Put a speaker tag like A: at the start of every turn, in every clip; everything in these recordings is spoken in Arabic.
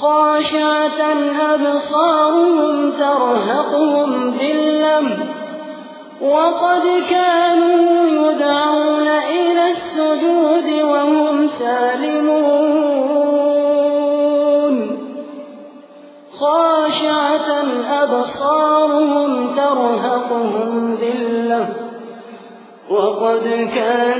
A: خاشعة أبصارهم ترهقهم ذلم وقد كانوا يدعون إلى السجود وهم سالمون خاشعة أبصارهم ترهقهم ذلة وقد كانوا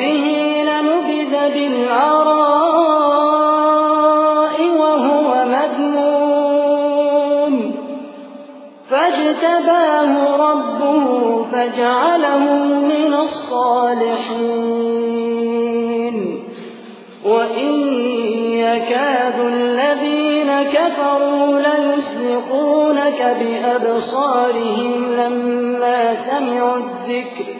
A: به لنبذ بالعراء وهو مذموم فاجتباه ربه فجعله من الصالحين وإن يكاد الذين كفروا ليسلقونك بأبصارهم لما سمعوا الذكر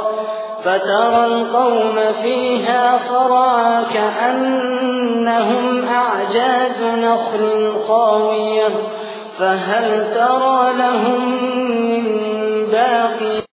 A: فترى القوم فيها صرعا كأنهم أعجاز نخل خاوية فهل ترى لهم من باقي